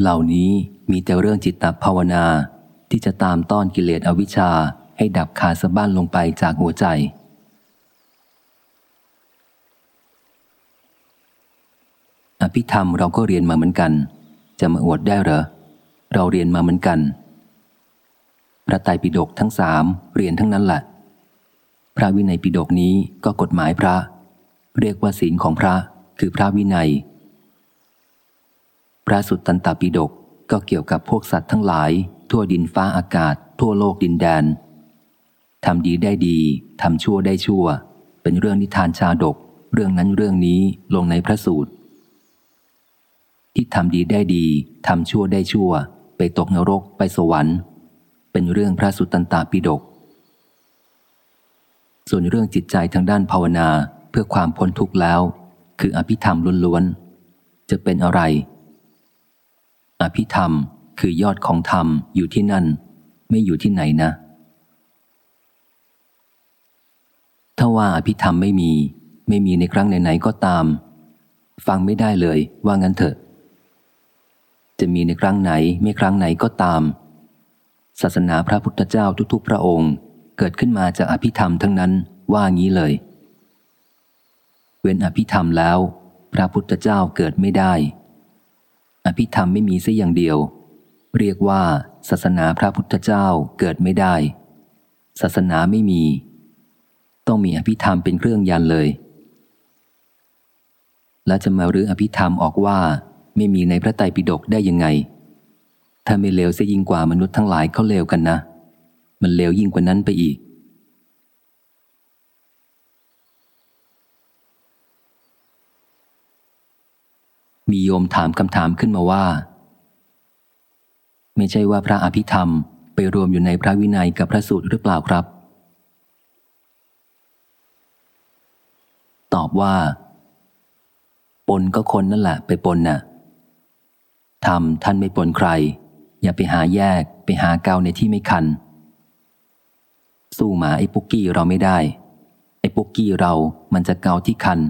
เหล่านี้มีแต่เรื่องจิตตภาวนาที่จะตามต้อนกิเลสอวิชชาให้ดับขาสะบั้นลงไปจากหัวใจ อภิธรรมเราก็เรียนมาเหมือนกัน จะมาอวดได้เหรอ เราเรียนมาเหมือนกัน พระไตรปิฎกทั้งสามเรียนทั้งนั้นแหละ พระวินัยปิฎกนี้ก็กฎหมายพระ เรียกว่าศีลของพระคือพระวินัย พระสุตตันตปิฎกก็เกี่ยวกับพวกสัตว์ทั้งหลาย ทั่วดินฟ้าอากาศ ทั่วโลกดินแดนทำดีได้ดีทำชั่วได้ชั่ว เป็นเรื่องนิทานชาดก เรื่องนั้นเรื่องนี้ลงในพระสูตร ที่ทำดีได้ดีทำชั่วได้ชั่ว ไปตกนรกไปสวรรค์ เป็นเรื่องพระสุตตันตปิฎกส่วนเรื่องจิตใจทางด้านภาวนาเพื่อความพ้นทุกข์แล้ว คืออภิธรรมล้วนๆจะเป็นอะไร อภิธรรม คือยอดของธรรมอยู่ที่นั่น ไม่อยู่ที่ไหนนะ ถ้าว่าอภิธรรมไม่มี ไม่มีในครั้งไหนๆก็ตาม ฟังไม่ได้เลยว่างั้นเถอะ จะมีในครั้งไหนไม่ครั้งไหนก็ตาม ศาสนาพระพุทธเจ้าทุกๆ พระองค์เกิดขึ้นมาจากอภิธรรมทั้งนั้นว่างี้เลย เว้นอภิธรรมแล้ว พระพุทธเจ้าเกิดไม่ได้ อภิธรรมไม่มีสัอย่างเดียว เรียกว่า ศาสนาพระพุทธเจ้าเกิดไม่ได้ ศาสนาไม่มี ต้องมีอภิธรรมเป็นเครื่องยันเลย และจะมารื้ออภิธรรมออกว่า ไม่มีในพระไตรปิฎกได้ยังไง ถ้าไม่เลวเสียยิ่งกว่ามนุษย์ทั้งหลายเขาเลวกันนะ มันเลวยิ่งกว่านั้นไปอีก มีโยมถามคำถามขึ้นมาว่า ไม่ใช่ว่าพระอภิธรรมไปรวมอยู่ในพระวินัยกับพระสูตรหรือเปล่าครับ ตอบว่า ปนก็คนนั่นแหละไปปนนะ่ะทำท่านไม่ปนใคร อย่าไปหาแยกไปหาเกาในที่ไม่คัน สู้หมาไอ้ปุกกี้เราไม่ได้ ไอ้ปุกกี้เรามันจะเกาที่คัน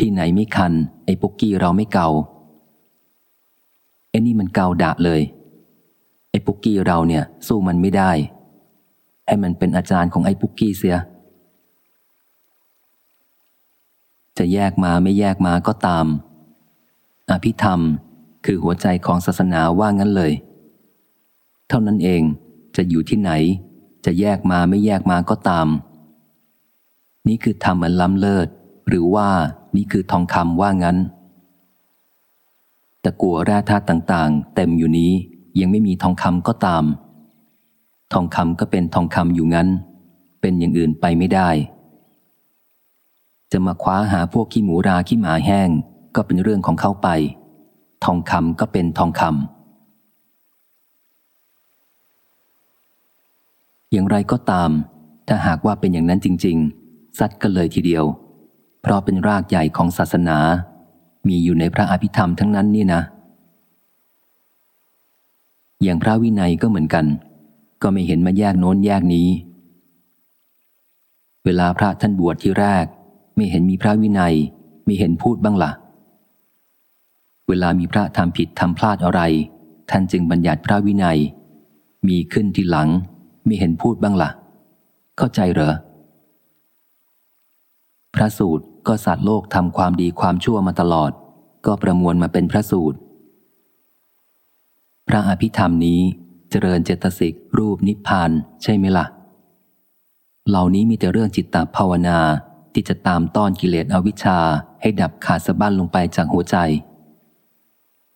ที่ไหนไม่คัน ไอ้ปุกกี้เราไม่เกาไอ้นี่มันเกาดะเลย ไอ้ปุกกี้เราเนี่ย สู้มันไม่ได้ ให้มันเป็นอาจารย์ของไอ้ปุกกี้เสีย จะแยกมาไม่แยกมาก็ตาม อภิธรรมคือหัวใจของศาสนาว่างั้นเลย เท่านั้นเองจะอยู่ที่ไหน จะแยกมาไม่แยกมาก็ตาม นี่คือธรรมอันล้ำเลิศ หรือว่า นี่คือทองคำว่างั้นแต่กัวแร่ธาตุต่างๆ เต็มอยู่นี้ยังไม่มีทองคำก็ตาม ทองคำก็เป็นทองคำอยู่งั้น เป็นอย่างอื่นไปไม่ได้ จะมาคว้าหาพวกขี้หมูราขี้หมาแห้งก็เป็นเรื่องของเขาไป ทองคำก็เป็นทองคำอย่างไรก็ตาม ถ้าหากว่าเป็นอย่างนั้นจริง ๆ สัตว์ก็เลยทีเดียว เพราะเป็นรากใหญ่ของศาสนา มีอยู่ในพระอภิธรรมทั้งนั้นนี่นะ อย่างพระวินัยก็เหมือนกัน ก็ไม่เห็นมาแยกโน้นแยกนี้ เวลาพระท่านบวชที่แรก ไม่เห็นมีพระวินัย ไม่เห็นพูดบ้างละ่ะ เวลามีพระทำผิดทำพลาดอะไร ท่านจึงบัญญัติพระวินัย มีขึ้นทีหลัง ไม่เห็นพูดบ้างละ่ะ เข้าใจเหรอพระสูตร ก็สัตว์โลกทำความดีความชั่วมาตลอด ก็ประมวลมาเป็นพระสูตร พระอภิธรรมนี้เจริญเจตสิกรูปนิพพานใช่ไหมละ่ะ เหล่านี้มีแต่เรื่องจิตตภาวนาที่จะตามต้อนกิเลสอวิชชาให้ดับขาดสะบั้นลงไปจากหัวใจ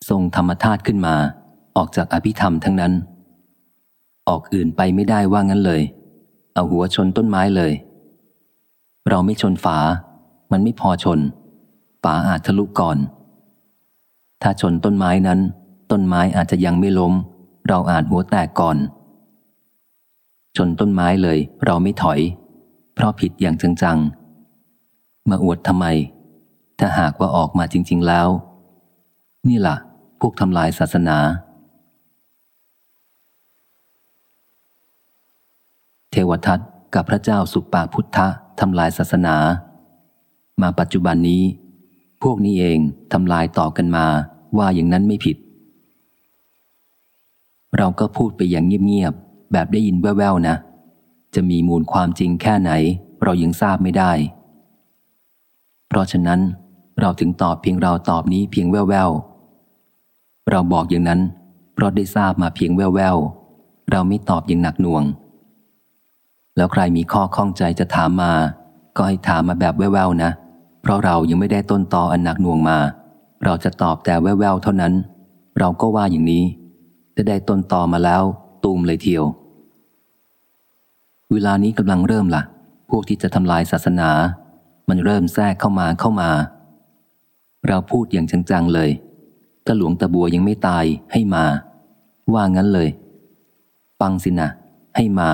ทรงธรรมธาตุขึ้นมา ออกจากอภิธรรมทั้งนั้น ออกอื่นไปไม่ได้ว่างั้นเลย เอาหัวชนต้นไม้เลย เราไม่ชนฝา มันไม่พอชนฝาอาจทะลุก่อน ถ้าชนต้นไม้นั้น ต้นไม้อาจจะยังไม่ล้ม เราอาจหัวแตกก่อน ชนต้นไม้เลย เราไม่ถอย เพราะผิดอย่างจังๆ มาอวดทำไม ถ้าหากว่าออกมาจริง ๆแล้ว นี่ล่ะ พวกทำลายศาสนา เทวทัตกับพระเจ้าสุปาพุทธะทำลายศาสนา มาปัจจุบันนี้ พวกนี้เองทำลายต่อกันมาว่าอย่างนั้นไม่ผิด เราก็พูดไปอย่างเงียบๆแบบได้ยินแว่วๆนะ จะมีมูลความจริงแค่ไหน เรายังทราบไม่ได้ เพราะฉะนั้น เราถึงตอบเพียงเราตอบนี้เพียงแว่วๆเราบอกอย่างนั้น เพราะได้ทราบมาเพียงแว่วๆเราไม่ตอบอย่างหนักหน่วง แล้วใครมีข้อข้องใจจะถามมา ก็ให้ถามมาแบบแว่วๆนะ เพราะเรายังไม่ได้ต้นตออันหนักหน่วงมา เราจะตอบแต่แว่วๆเท่านั้น เราก็ว่าอย่างนี้จะได้ต้นตอมาแล้ว ตูมเลยเทียว เวลานี้กำลังเริ่มละ่ะ พวกที่จะทำลายศาสนา มันเริ่มแทรกเข้ามาเข้ามา เราพูดอย่างจังๆเลยถ้าหลวงตะบัวยังไม่ตายให้มา ว่างั้นเลยปังสินะให้มา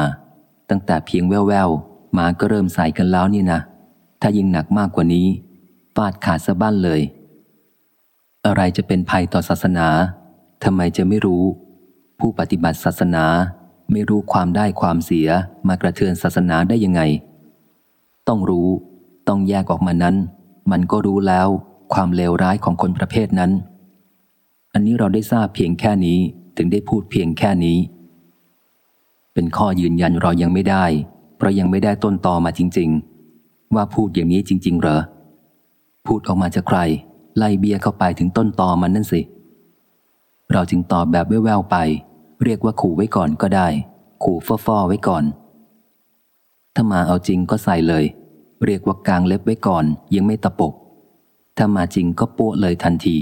ตั้งแต่เพียงแววๆมาก็เริ่มใส่กันแล้วนี่นะ ถ้ายิ่งหนักมากกว่านี้ฟาดขาดสะบั้นเลย อะไรจะเป็นภัยต่อศาสนาทำไมจะไม่รู้ ผู้ปฏิบัติศาสนาไม่รู้ความได้ความเสียมากระเทือนศาสนาได้ยังไง ต้องรู้ ต้องแยกออกมานั้น มันก็รู้แล้ว ความเลวร้ายของคนประเภทนั้น อันนี้เราได้ทราบเพียงแค่นี้ถึงได้พูดเพียงแค่นี้ เป็นข้อยืนยันเรายังไม่ได้ เพราะยังไม่ได้ต้นตอมาจริง ๆ ว่าพูดอย่างนี้จริง ๆ เหรอ พูดออกมาจากใคร ไล่เบียเข้าไปถึงต้นตอมันนั่นสิ เราจึงตอบแบบแว่วๆไป เรียกว่าขู่ไว้ก่อนก็ได้ ขู่ฟ่อๆไว้ก่อน ถ้ามาเอาจริงก็ใส่เลย เรียกว่ากางเล็บไว้ก่อน ยังไม่ตะปบถ้ามาจริงก็ป้วเลยทันที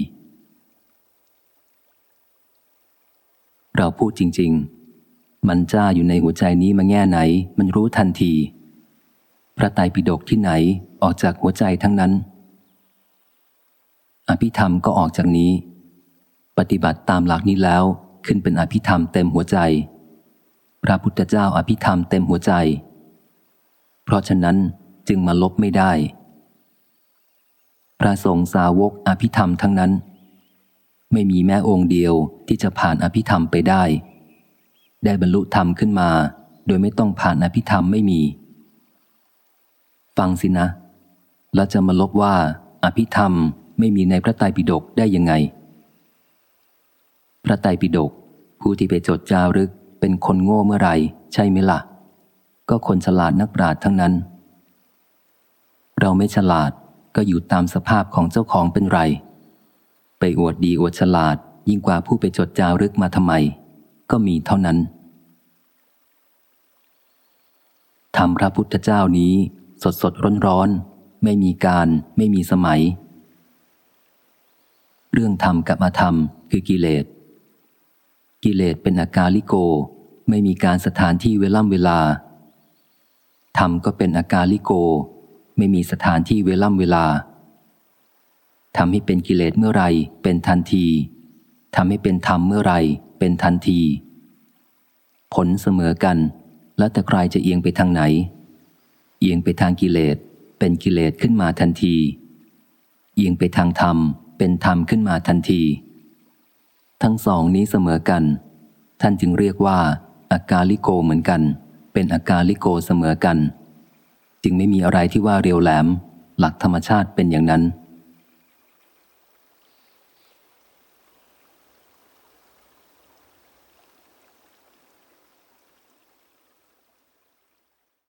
เราพูดจริง ๆ มันจ้าอยู่ในหัวใจนี้มาแง่ไหน มันรู้ทันที พระไตรปิฎกที่ไหนออกจากหัวใจทั้งนั้น อภิธรรมก็ออกจากนี้ ปฏิบัติตามหลักนี้แล้วขึ้นเป็นอภิธรรมเต็มหัวใจ พระพุทธเจ้าอภิธรรมเต็มหัวใจ เพราะฉะนั้นจึงมาลบไม่ได้ พระสงฆ์สาวกอภิธรรมทั้งนั้น ไม่มีแม้องค์เดียวที่จะผ่านอภิธรรมไปได้ ได้บรรลุธรรมขึ้นมา โดยไม่ต้องผ่านอภิธรรมไม่มี ฟังสินะ แล้วจะมาลบว่า อภิธรรมไม่มีในพระไตรปิฎกได้ยังไง พระไตรปิฎกผู้ที่ไปจดจารึกเป็นคนโง่เมื่อไหร่ ใช่ไหมละ่ะ ก็คนฉลาดนักปราชญ์ทั้งนั้น เราไม่ฉลาดก็อยู่ตามสภาพของเจ้าของเป็นไร ไปอวดดีอวดฉลาดยิ่งกว่าผู้ไปจดจารึกมาทำไม ก็มีเท่านั้นทำพระพุทธเจ้านี้ สดสดร้อนร้อนไม่มีการไม่มีสมัย เรื่องธรรมกับอธรรมคือกิเลส กิเลสเป็นอากาลิโก ไม่มีการสถานที่เวล่ำเวลา ธรรมก็เป็นอากาลิโก ไม่มีสถานที่เวล่ำเวลาทำให้เป็นกิเลสเมื่อไรเป็นทันทีทำให้เป็นธรรมเมื่อไรเป็นทันที ผลเสมอกัน แล้วแต่ใครจะเอียงไปทางไหน เอียงไปทางกิเลสเป็นกิเลสขึ้นมาทันที เอียงไปทางธรรม เป็นธรรมขึ้นมาทันที ทั้งสองนี้เสมอกัน ท่านจึงเรียกว่า อากาลิโกเหมือนกัน เป็นอากาลิโกเสมอกัน จึงไม่มีอะไรที่ว่าเรียวแหลม หลักธรรมชาติเป็นอย่างนั้น